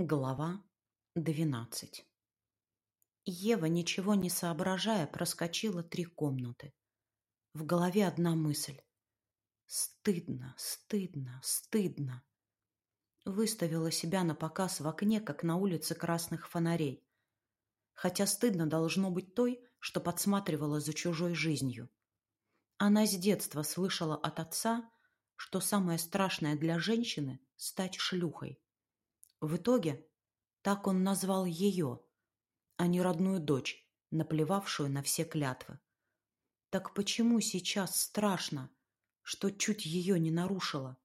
Глава двенадцать Ева, ничего не соображая, проскочила три комнаты. В голове одна мысль. Стыдно, стыдно, стыдно. Выставила себя на показ в окне, как на улице красных фонарей. Хотя стыдно должно быть той, что подсматривала за чужой жизнью. Она с детства слышала от отца, что самое страшное для женщины – стать шлюхой. В итоге так он назвал ее, а не родную дочь, наплевавшую на все клятвы. Так почему сейчас страшно, что чуть ее не нарушила?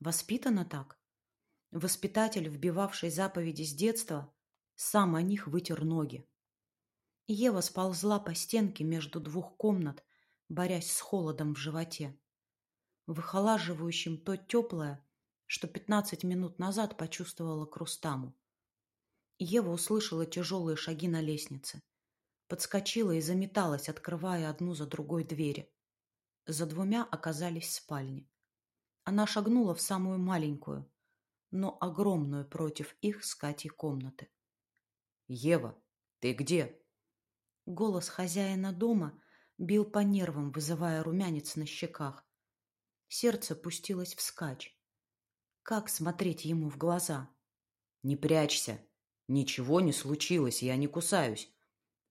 Воспитана так? Воспитатель, вбивавший заповеди с детства, сам о них вытер ноги. Ева сползла по стенке между двух комнат, борясь с холодом в животе, выхолаживающим то теплое, что пятнадцать минут назад почувствовала к Рустаму. Ева услышала тяжелые шаги на лестнице. Подскочила и заметалась, открывая одну за другой двери. За двумя оказались спальни. Она шагнула в самую маленькую, но огромную против их с Катей комнаты. «Ева, ты где?» Голос хозяина дома бил по нервам, вызывая румянец на щеках. Сердце пустилось вскачь. Как смотреть ему в глаза? Не прячься. Ничего не случилось, я не кусаюсь.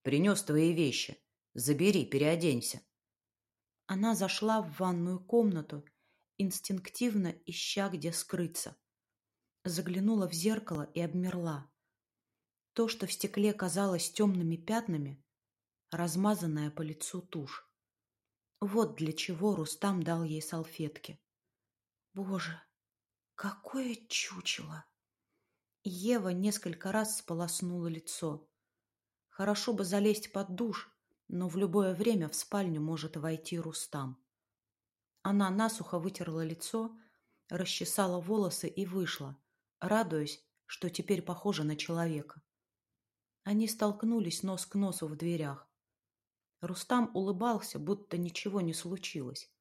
Принес твои вещи. Забери, переоденься. Она зашла в ванную комнату, инстинктивно ища, где скрыться. Заглянула в зеркало и обмерла. То, что в стекле казалось темными пятнами, размазанная по лицу тушь. Вот для чего Рустам дал ей салфетки. Боже, Какое чучело! Ева несколько раз сполоснула лицо. Хорошо бы залезть под душ, но в любое время в спальню может войти Рустам. Она насухо вытерла лицо, расчесала волосы и вышла, радуясь, что теперь похожа на человека. Они столкнулись нос к носу в дверях. Рустам улыбался, будто ничего не случилось.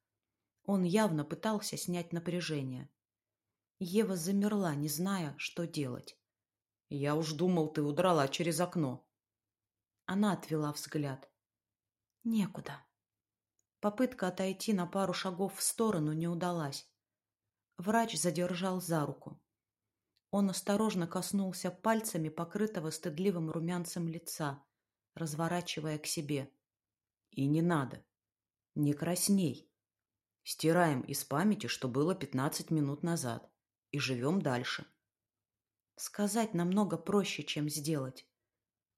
Он явно пытался снять напряжение. Ева замерла, не зная, что делать. «Я уж думал, ты удрала через окно». Она отвела взгляд. «Некуда». Попытка отойти на пару шагов в сторону не удалась. Врач задержал за руку. Он осторожно коснулся пальцами покрытого стыдливым румянцем лица, разворачивая к себе. «И не надо. Не красней. Стираем из памяти, что было пятнадцать минут назад и живем дальше. Сказать намного проще, чем сделать.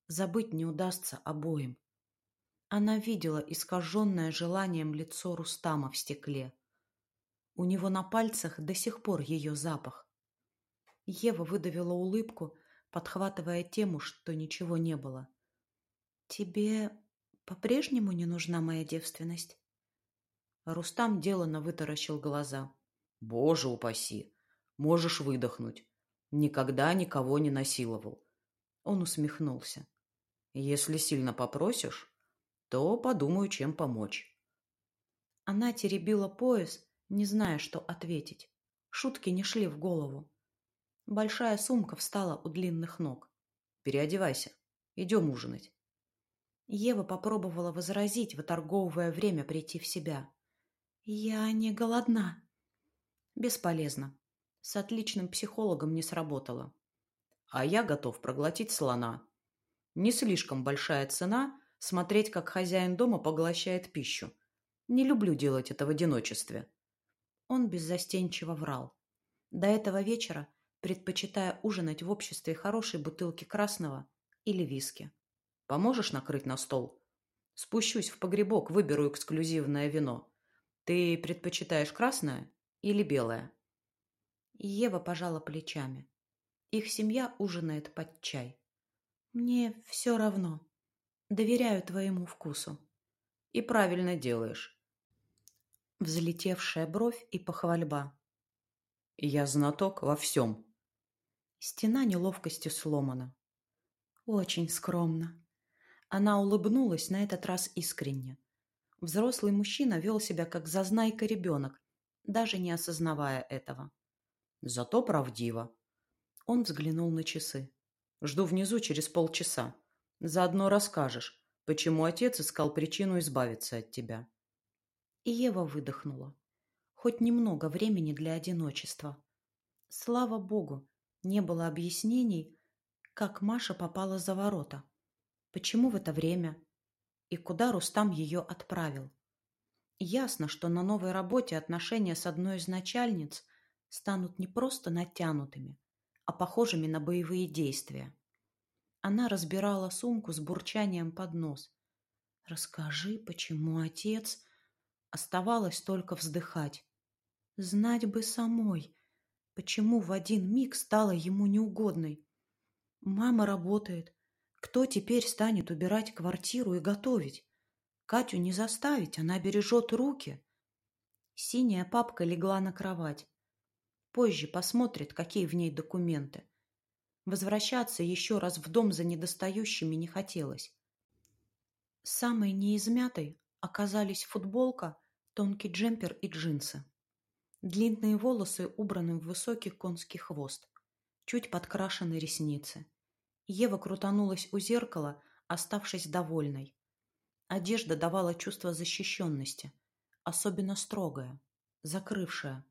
Забыть не удастся обоим. Она видела искаженное желанием лицо Рустама в стекле. У него на пальцах до сих пор ее запах. Ева выдавила улыбку, подхватывая тему, что ничего не было. «Тебе по-прежнему не нужна моя девственность?» Рустам деланно вытаращил глаза. «Боже упаси! Можешь выдохнуть. Никогда никого не насиловал. Он усмехнулся. Если сильно попросишь, то подумаю, чем помочь. Она теребила пояс, не зная, что ответить. Шутки не шли в голову. Большая сумка встала у длинных ног. «Переодевайся. Идем ужинать». Ева попробовала возразить, выторговывая время прийти в себя. «Я не голодна». Бесполезно с отличным психологом не сработало. А я готов проглотить слона. Не слишком большая цена смотреть, как хозяин дома поглощает пищу. Не люблю делать это в одиночестве. Он беззастенчиво врал. До этого вечера предпочитая ужинать в обществе хорошей бутылки красного или виски. Поможешь накрыть на стол? Спущусь в погребок, выберу эксклюзивное вино. Ты предпочитаешь красное или белое? Ева пожала плечами. Их семья ужинает под чай. Мне все равно. Доверяю твоему вкусу. И правильно делаешь. Взлетевшая бровь и похвальба. Я знаток во всем. Стена неловкости сломана. Очень скромно. Она улыбнулась на этот раз искренне. Взрослый мужчина вел себя как зазнайка ребенок, даже не осознавая этого. Зато правдиво. Он взглянул на часы. «Жду внизу через полчаса. Заодно расскажешь, почему отец искал причину избавиться от тебя». И Ева выдохнула. Хоть немного времени для одиночества. Слава богу, не было объяснений, как Маша попала за ворота. Почему в это время? И куда Рустам ее отправил? Ясно, что на новой работе отношения с одной из начальниц станут не просто натянутыми, а похожими на боевые действия. Она разбирала сумку с бурчанием под нос. «Расскажи, почему отец...» Оставалось только вздыхать. Знать бы самой, почему в один миг стала ему неугодной. Мама работает. Кто теперь станет убирать квартиру и готовить? Катю не заставить, она бережет руки. Синяя папка легла на кровать. Позже посмотрит, какие в ней документы. Возвращаться еще раз в дом за недостающими не хотелось. Самой неизмятой оказались футболка, тонкий джемпер и джинсы. Длинные волосы убраны в высокий конский хвост. Чуть подкрашены ресницы. Ева крутанулась у зеркала, оставшись довольной. Одежда давала чувство защищенности, особенно строгая, закрывшая.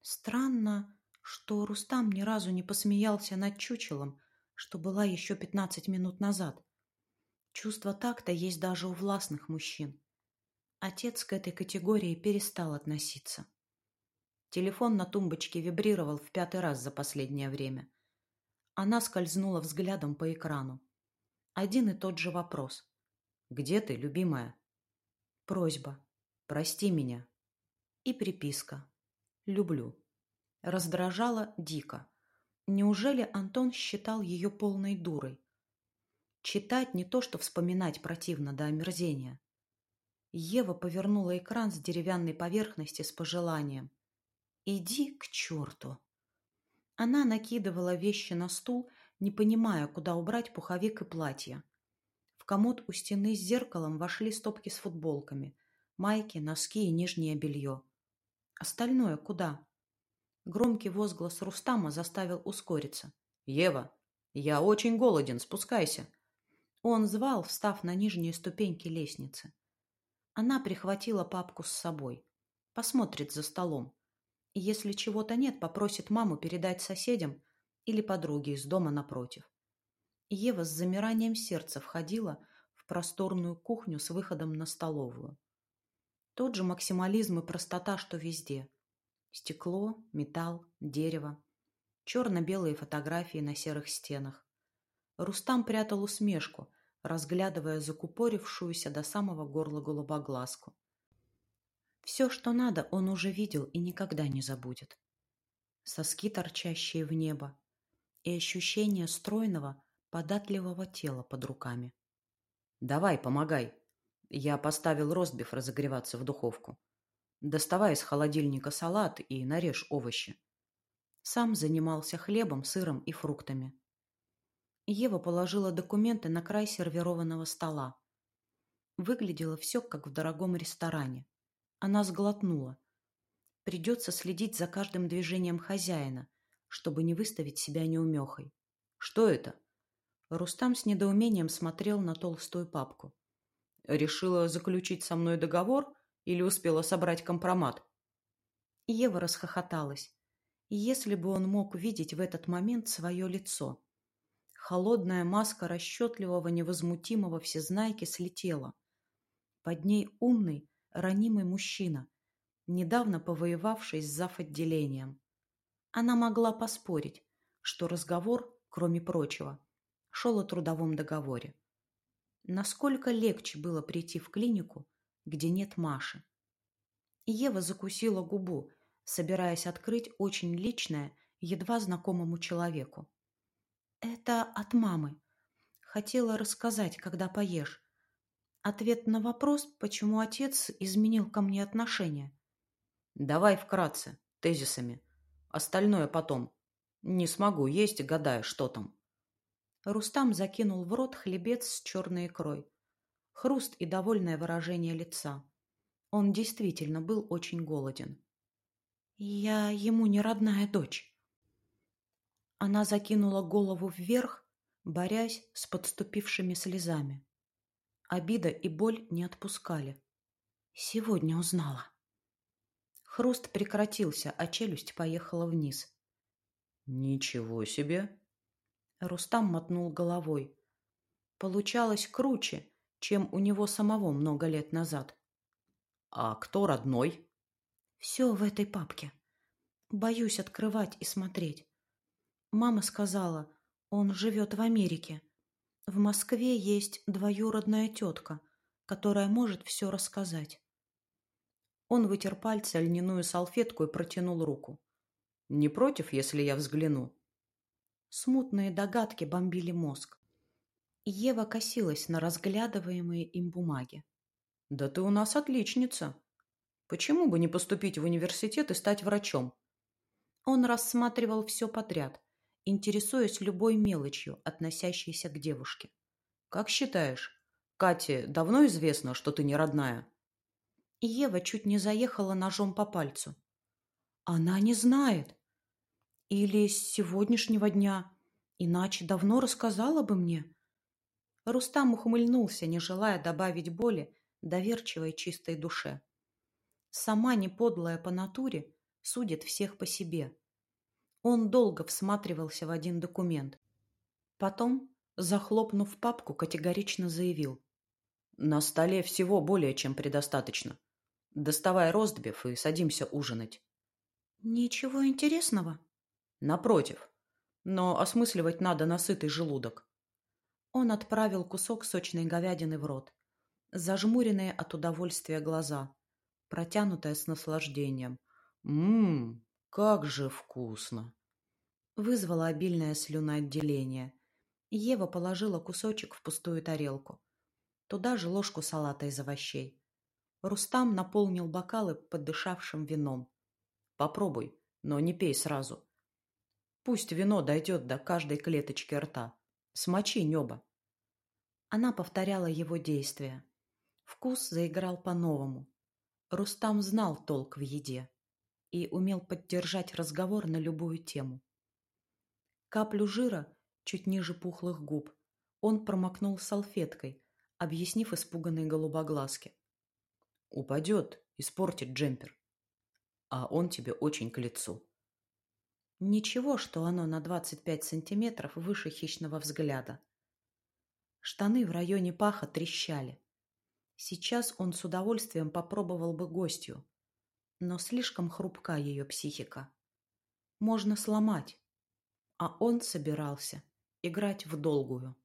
Странно, что Рустам ни разу не посмеялся над чучелом, что была еще пятнадцать минут назад. Чувство такта есть даже у властных мужчин. Отец к этой категории перестал относиться. Телефон на тумбочке вибрировал в пятый раз за последнее время. Она скользнула взглядом по экрану. Один и тот же вопрос. Где ты, любимая? Просьба. Прости меня. И приписка. Люблю. Раздражала дико. Неужели Антон считал ее полной дурой? Читать не то, что вспоминать противно до омерзения. Ева повернула экран с деревянной поверхности с пожеланием. «Иди к черту!» Она накидывала вещи на стул, не понимая, куда убрать пуховик и платье комод у стены с зеркалом вошли стопки с футболками, майки, носки и нижнее белье. Остальное куда? Громкий возглас Рустама заставил ускориться. «Ева, я очень голоден, спускайся!» Он звал, встав на нижние ступеньки лестницы. Она прихватила папку с собой. Посмотрит за столом. Если чего-то нет, попросит маму передать соседям или подруге из дома напротив. Ева с замиранием сердца входила в просторную кухню с выходом на столовую. Тот же максимализм и простота, что везде. Стекло, металл, дерево. Черно-белые фотографии на серых стенах. Рустам прятал усмешку, разглядывая закупорившуюся до самого горла голубоглазку. Все, что надо, он уже видел и никогда не забудет. Соски, торчащие в небо, и ощущение стройного, податливого тела под руками. «Давай, помогай!» Я поставил ростбиф разогреваться в духовку. Доставай из холодильника салат и нарежь овощи. Сам занимался хлебом, сыром и фруктами. Ева положила документы на край сервированного стола. Выглядело все, как в дорогом ресторане. Она сглотнула. Придется следить за каждым движением хозяина, чтобы не выставить себя неумехой. Что это? Рустам с недоумением смотрел на толстую папку. «Решила заключить со мной договор или успела собрать компромат?» Ева расхохоталась. Если бы он мог видеть в этот момент свое лицо. Холодная маска расчетливого, невозмутимого всезнайки слетела. Под ней умный, ранимый мужчина, недавно повоевавший с зав. отделением. Она могла поспорить, что разговор, кроме прочего, шел о трудовом договоре. Насколько легче было прийти в клинику, где нет Маши. Ева закусила губу, собираясь открыть очень личное, едва знакомому человеку. «Это от мамы. Хотела рассказать, когда поешь. Ответ на вопрос, почему отец изменил ко мне отношение». «Давай вкратце, тезисами. Остальное потом. Не смогу есть, гадая, что там». Рустам закинул в рот хлебец с черной икрой. Хруст и довольное выражение лица. Он действительно был очень голоден. «Я ему не родная дочь». Она закинула голову вверх, борясь с подступившими слезами. Обида и боль не отпускали. Сегодня узнала. Хруст прекратился, а челюсть поехала вниз. «Ничего себе!» Рустам мотнул головой. Получалось круче, чем у него самого много лет назад. «А кто родной?» «Все в этой папке. Боюсь открывать и смотреть. Мама сказала, он живет в Америке. В Москве есть двоюродная тетка, которая может все рассказать». Он вытер пальцы льняную салфетку и протянул руку. «Не против, если я взгляну?» Смутные догадки бомбили мозг. Ева косилась на разглядываемые им бумаги. «Да ты у нас отличница. Почему бы не поступить в университет и стать врачом?» Он рассматривал все подряд, интересуясь любой мелочью, относящейся к девушке. «Как считаешь, Кате давно известно, что ты не родная?» Ева чуть не заехала ножом по пальцу. «Она не знает. Или с сегодняшнего дня. Иначе давно рассказала бы мне». Рустам ухмыльнулся, не желая добавить боли доверчивой чистой душе. Сама не подлая по натуре, судит всех по себе. Он долго всматривался в один документ. Потом, захлопнув папку, категорично заявил. «На столе всего более чем предостаточно. Доставай ростбиф и садимся ужинать». «Ничего интересного?» «Напротив. Но осмысливать надо насытый желудок». Он отправил кусок сочной говядины в рот. Зажмуренные от удовольствия глаза, протянутая с наслаждением. «Ммм, как же вкусно!» Вызвало обильное слюноотделение. Ева положила кусочек в пустую тарелку. Туда же ложку салата из овощей. Рустам наполнил бокалы поддышавшим вином. «Попробуй, но не пей сразу. Пусть вино дойдет до каждой клеточки рта. Смочи небо». Она повторяла его действия. Вкус заиграл по-новому. Рустам знал толк в еде и умел поддержать разговор на любую тему. Каплю жира чуть ниже пухлых губ он промокнул салфеткой, объяснив испуганной голубоглазке. Упадет, испортит джемпер. А он тебе очень к лицу. Ничего, что оно на 25 сантиметров выше хищного взгляда. Штаны в районе паха трещали. Сейчас он с удовольствием попробовал бы гостью, но слишком хрупка ее психика. Можно сломать, а он собирался играть в долгую.